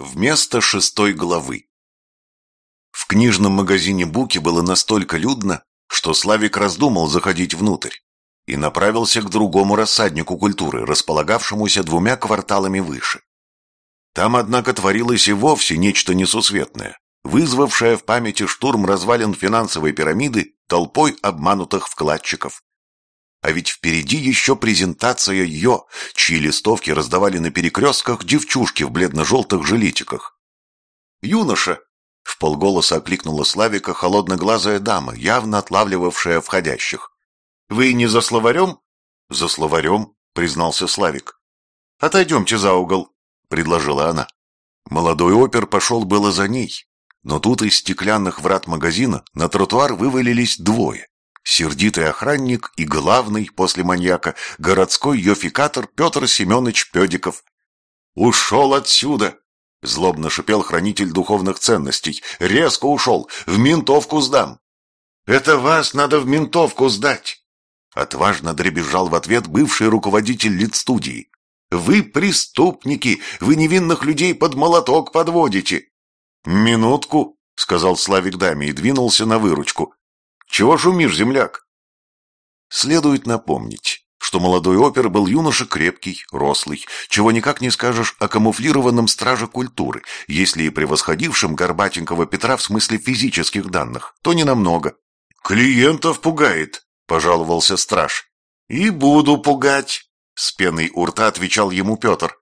Вместо шестой главы. В книжном магазине Буки было настолько людно, что Славик раздумал заходить внутрь и направился к другому рассаднику культуры, располагавшемуся двумя кварталами выше. Там, однако, творилось и вовсе нечто несусветное, вызвавшее в памяти штурм развалин финансовой пирамиды толпой обманутых вкладчиков. А ведь впереди еще презентация ее, чьи листовки раздавали на перекрестках девчушки в бледно-желтых жилетиках. «Юноша!» — в полголоса окликнула Славика холодноглазая дама, явно отлавливавшая входящих. «Вы не за словарем?» «За словарем», — признался Славик. «Отойдемте за угол», — предложила она. Молодой опер пошел было за ней, но тут из стеклянных врат магазина на тротуар вывалились двое. Сердитый охранник и главный после маньяка городской йофикатор Петр Семенович Педиков. «Ушел отсюда!» — злобно шипел хранитель духовных ценностей. «Резко ушел! В ментовку сдам!» «Это вас надо в ментовку сдать!» Отважно дребезжал в ответ бывший руководитель лицстудии. «Вы преступники! Вы невинных людей под молоток подводите!» «Минутку!» — сказал Славик даме и двинулся на выручку. Чего шумишь, земляк? Следует напомнить, что молодой опер был юноша крепкий, рослый, чего никак не скажешь о камуфлированном страже культуры, если и превосходившем Горбатенького Петра в смысле физических данных, то не намного. «Клиентов пугает», — пожаловался страж. «И буду пугать», — с пеной у рта отвечал ему Петр.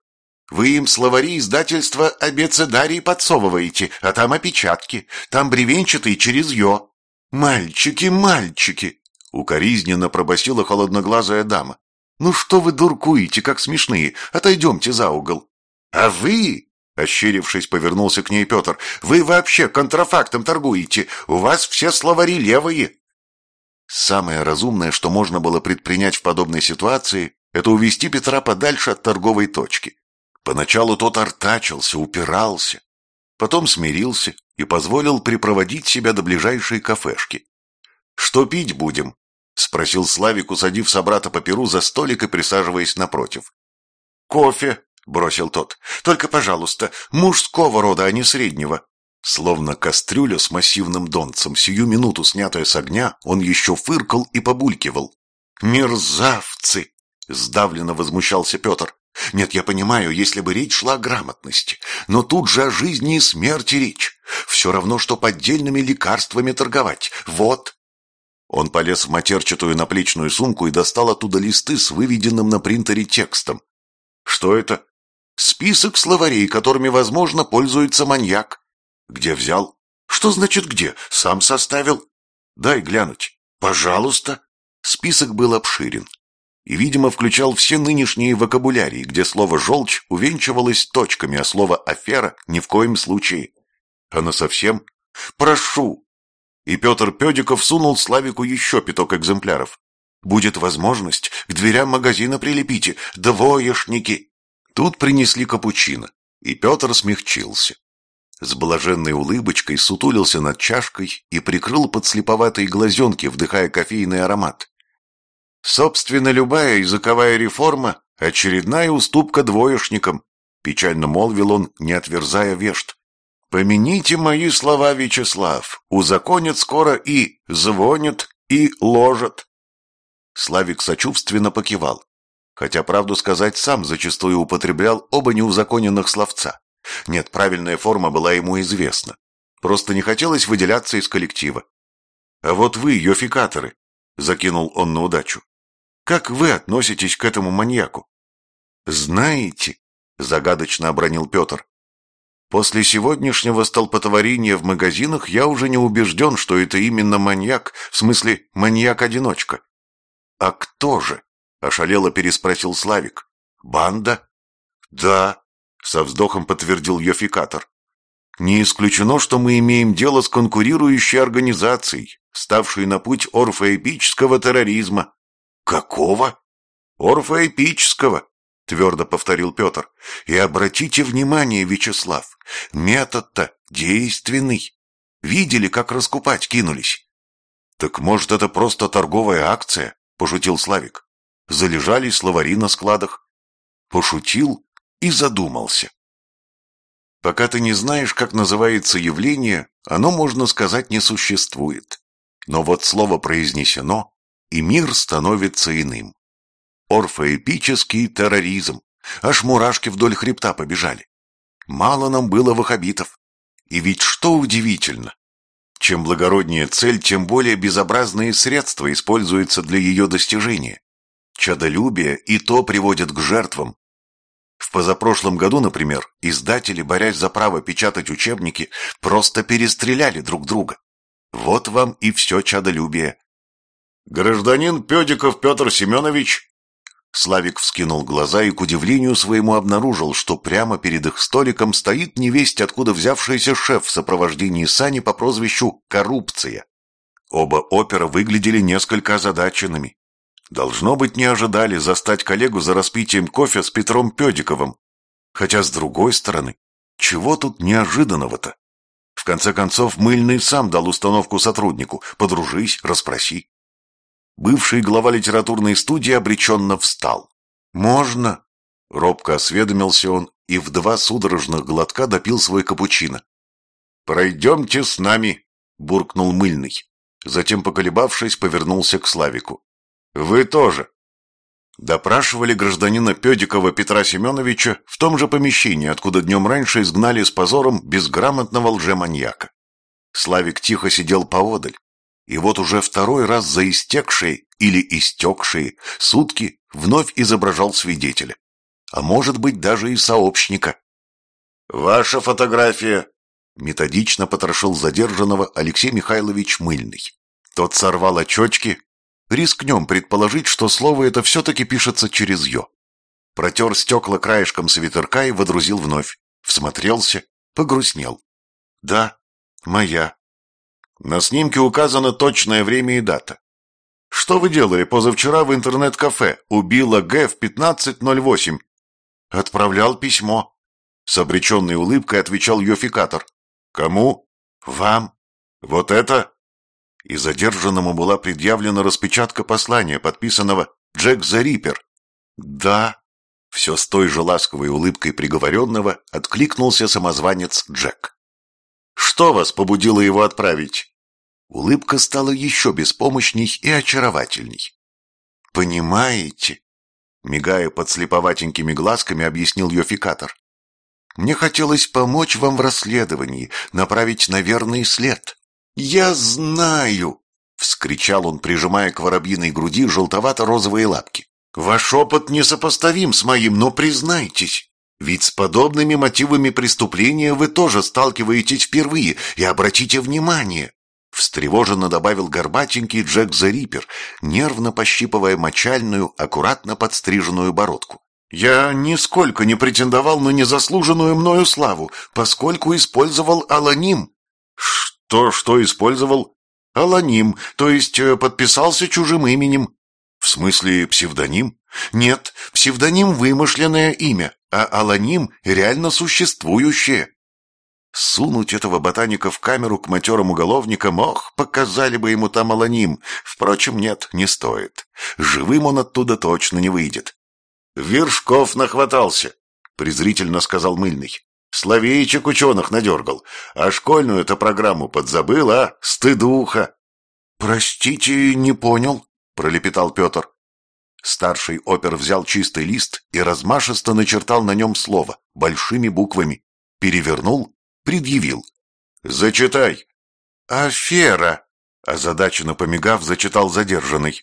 «Вы им словари издательства абецедарий подсовываете, а там опечатки, там бревенчатый через «ё». «Мальчики, мальчики!» — укоризненно пробасила холодноглазая дама. «Ну что вы дуркуете, как смешные? Отойдемте за угол». «А вы...» — ощерившись, повернулся к ней Петр. «Вы вообще контрафактом торгуете. У вас все словари левые». Самое разумное, что можно было предпринять в подобной ситуации, это увести Петра подальше от торговой точки. Поначалу тот артачился, упирался, потом смирился и позволил припроводить себя до ближайшей кафешки. «Что пить будем?» — спросил Славик, усадив собрата по перу за столик и присаживаясь напротив. «Кофе», — бросил тот. «Только, пожалуйста, мужского рода, а не среднего». Словно кастрюля с массивным донцем, сию минуту снятая с огня, он еще фыркал и побулькивал. «Мерзавцы!» — сдавленно возмущался Петр. Нет, я понимаю, если бы речь шла о грамотности, но тут же о жизни и смерти речь. Все равно, что поддельными лекарствами торговать. Вот. Он полез в матерчатую наплечную сумку и достал оттуда листы с выведенным на принтере текстом. Что это? Список словарей, которыми, возможно, пользуется маньяк. Где взял? Что значит где? Сам составил? Дай глянуть. Пожалуйста. Список был обширен и, видимо, включал все нынешние вокабулярии, где слово «желчь» увенчивалось точками, а слово «афера» ни в коем случае. Она совсем «прошу». И Петр Педиков сунул Славику еще пяток экземпляров. «Будет возможность, к дверям магазина прилепите, двоечники». Тут принесли капучино, и Петр смягчился. С блаженной улыбочкой сутулился над чашкой и прикрыл подслеповатые глазенки, вдыхая кофейный аромат. Собственно, любая языковая реформа – очередная уступка двоечникам, печально молвил он, не отверзая вешт. Помяните мои слова, Вячеслав, узаконят скоро и звонят, и ложат. Славик сочувственно покивал, хотя, правду сказать, сам зачастую употреблял оба неузаконенных словца. Нет, правильная форма была ему известна. Просто не хотелось выделяться из коллектива. А вот вы, йофикаторы, закинул он на удачу. Как вы относитесь к этому маньяку? Знаете, загадочно обронил Петр, после сегодняшнего столпотворения в магазинах я уже не убежден, что это именно маньяк, в смысле маньяк-одиночка. А кто же? Ошалело переспросил Славик. Банда? Да, со вздохом подтвердил Йофикатор. Не исключено, что мы имеем дело с конкурирующей организацией, ставшей на путь орфоэпического терроризма. «Какого?» «Орфоэпического», — твердо повторил Петр. «И обратите внимание, Вячеслав, метод-то действенный. Видели, как раскупать кинулись?» «Так, может, это просто торговая акция?» — пошутил Славик. «Залежали словари на складах». Пошутил и задумался. Пока ты не знаешь, как называется явление, оно, можно сказать, не существует. Но вот слово произнесено, и мир становится иным. Орфоэпический терроризм. Аж мурашки вдоль хребта побежали. Мало нам было ваххабитов. И ведь что удивительно, чем благороднее цель, тем более безобразные средства используются для ее достижения. Чадолюбие и то приводит к жертвам. В позапрошлом году, например, издатели, борясь за право печатать учебники, просто перестреляли друг друга. Вот вам и все чадолюбие. Гражданин Педиков Петр Семенович Славик вскинул глаза и, к удивлению своему, обнаружил, что прямо перед их столиком стоит невесть, откуда взявшийся шеф в сопровождении Сани по прозвищу «Коррупция». Оба опера выглядели несколько озадаченными. Должно быть, не ожидали застать коллегу за распитием кофе с Петром Педиковым. Хотя, с другой стороны, чего тут неожиданного-то? В конце концов, Мыльный сам дал установку сотруднику «подружись, расспроси». Бывший глава литературной студии обреченно встал. «Можно?» — робко осведомился он и в два судорожных глотка допил свой капучино. «Пройдемте с нами», — буркнул мыльный. Затем, поколебавшись, повернулся к Славику. «Вы тоже». Допрашивали гражданина Педикова Петра Семеновича в том же помещении, откуда днем раньше изгнали с позором безграмотного лжеманьяка. Славик тихо сидел поодаль, и вот уже второй раз за истекшие или истекшие сутки вновь изображал свидетеля. А может быть, даже и сообщника. «Ваша фотография!» Методично потрошил задержанного Алексей Михайлович Мыльный. Тот сорвал очечки. Рискнем предположить, что слово это все-таки пишется через «ё». Протер стекла краешком свитерка и водрузил вновь. Всмотрелся, погрустнел. «Да, моя», на снимке указано точное время и дата. Что вы делали позавчера в интернет-кафе «Убила Г» в 15.08? Отправлял письмо. С обреченной улыбкой отвечал Йофикатор. Кому? Вам. Вот это? И задержанному была предъявлена распечатка послания, подписанного Джек the Риппер. Да. Все с той же ласковой улыбкой приговоренного откликнулся самозванец Джек. Что вас побудило его отправить? Улыбка стала еще беспомощней и очаровательней. «Понимаете?» Мигая под слеповатенькими глазками, объяснил Йофикатор. «Мне хотелось помочь вам в расследовании, направить на верный след». «Я знаю!» — вскричал он, прижимая к воробьиной груди желтовато-розовые лапки. «Ваш опыт несопоставим с моим, но признайтесь, ведь с подобными мотивами преступления вы тоже сталкиваетесь впервые, и обратите внимание, Встревоженно добавил горбатенький Джек the Риппер, нервно пощипывая мочальную, аккуратно подстриженную бородку. «Я нисколько не претендовал на незаслуженную мною славу, поскольку использовал аланим». «Что, что использовал?» «Аланим, то есть э, подписался чужим именем». «В смысле псевдоним?» «Нет, псевдоним – вымышленное имя, а аланим – реально существующее». Сунуть этого ботаника в камеру к матерым уголовникам, ох, показали бы ему там аланим. Впрочем, нет, не стоит. Живым он оттуда точно не выйдет. «Вершков нахватался», — презрительно сказал Мыльный. «Словеечек ученых надергал, а школьную-то программу подзабыл, а? Стыдуха!» «Простите, не понял», — пролепетал Петр. Старший опер взял чистый лист и размашисто начертал на нем слово, большими буквами, перевернул предъявил. «Зачитай». «Афера», — озадаченно помигав, зачитал задержанный.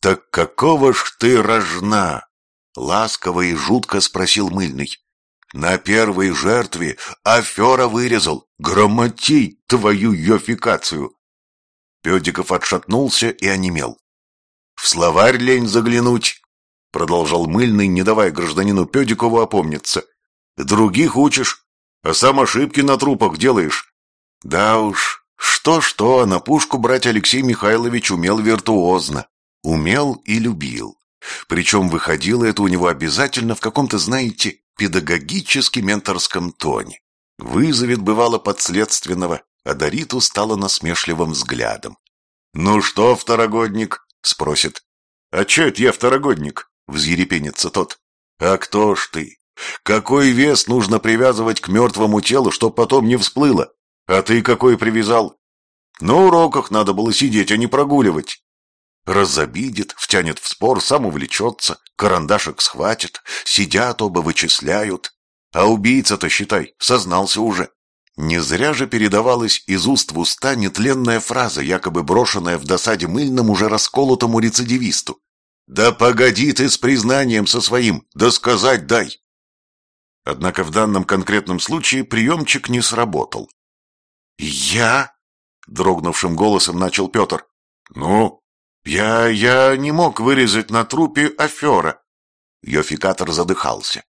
«Так какого ж ты рожна?» — ласково и жутко спросил мыльный. «На первой жертве афера вырезал. Грамотей твою йофикацию!» Педиков отшатнулся и онемел. «В словарь лень заглянуть!» — продолжал мыльный, не давая гражданину Педикову опомниться. «Других учишь, а сам ошибки на трупах делаешь. Да уж, что-что, а на пушку брать Алексей Михайлович умел виртуозно. Умел и любил. Причем выходило это у него обязательно в каком-то, знаете, педагогически-менторском тоне. Вызовет, бывало, подследственного, а дарит устало насмешливым взглядом. «Ну что, второгодник?» — спросит. «А че это я второгодник?» — взъерепенится тот. «А кто ж ты? Какой вес нужно привязывать к мертвому телу, чтоб потом не всплыло? А ты какой привязал? На уроках надо было сидеть, а не прогуливать. Разобидит, втянет в спор, сам увлечется, карандашик схватит, сидят оба, вычисляют. А убийца-то, считай, сознался уже. Не зря же передавалась из уст в уста нетленная фраза, якобы брошенная в досаде мыльном уже расколотому рецидивисту. «Да погоди ты с признанием со своим, да сказать дай!» Однако в данном конкретном случае приемчик не сработал. «Я?» — дрогнувшим голосом начал Петр. «Ну, я... я не мог вырезать на трупе афера». Йофикатор задыхался.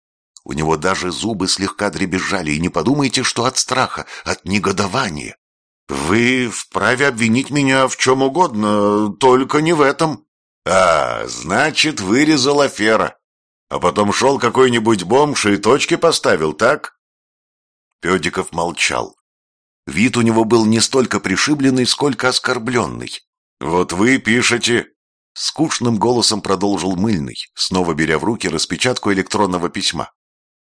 У него даже зубы слегка дребезжали, и не подумайте, что от страха, от негодования. «Вы вправе обвинить меня в чем угодно, только не в этом». «А, значит, вырезал афера. А потом шел какой-нибудь бомж и точки поставил, так?» Педиков молчал. Вид у него был не столько пришибленный, сколько оскорбленный. «Вот вы пишете...» Скучным голосом продолжил Мыльный, снова беря в руки распечатку электронного письма.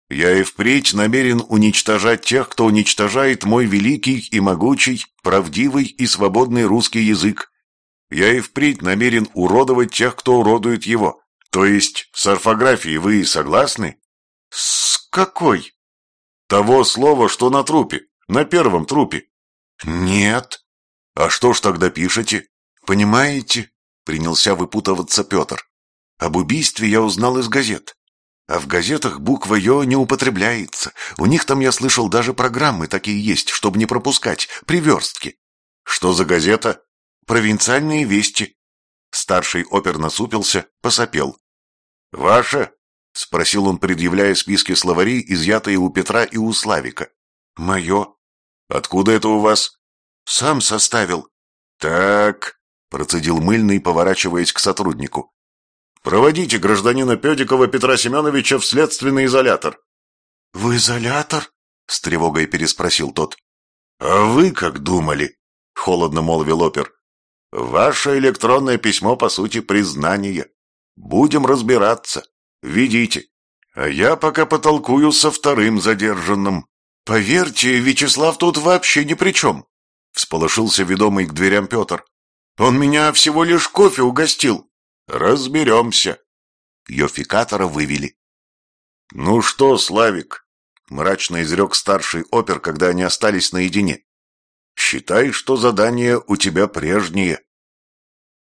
Я и впредь намерен уничтожать тех, кто уничтожает мой великий и могучий, правдивый и свободный русский язык. Я и впредь намерен уродовать тех, кто уродует его. То есть с орфографией вы согласны? С какой? Того слова, что на трупе, на первом трупе. Нет. А что ж тогда пишете? Понимаете? Принялся выпутываться Петр. Об убийстве я узнал из газет. А в газетах буква «ё» не употребляется. У них там, я слышал, даже программы такие есть, чтобы не пропускать, приверстки. Что за газета? Провинциальные вести. Старший опер насупился, посопел. «Ваша?» — спросил он, предъявляя списки словарей, изъятые у Петра и у Славика. «Мое». «Откуда это у вас?» «Сам составил». «Так», — процедил мыльный, поворачиваясь к сотруднику. Проводите гражданина Педикова Петра Семеновича в следственный изолятор. — В изолятор? — с тревогой переспросил тот. — А вы как думали? — холодно молвил опер. — Ваше электронное письмо, по сути, признание. Будем разбираться. Видите. А я пока потолкую со вторым задержанным. Поверьте, Вячеслав тут вообще ни при чем. Всполошился ведомый к дверям Петр. Он меня всего лишь кофе угостил. Разберемся. Йофикатора вывели. Ну что, Славик, мрачно изрек старший опер, когда они остались наедине. Считай, что задание у тебя прежнее.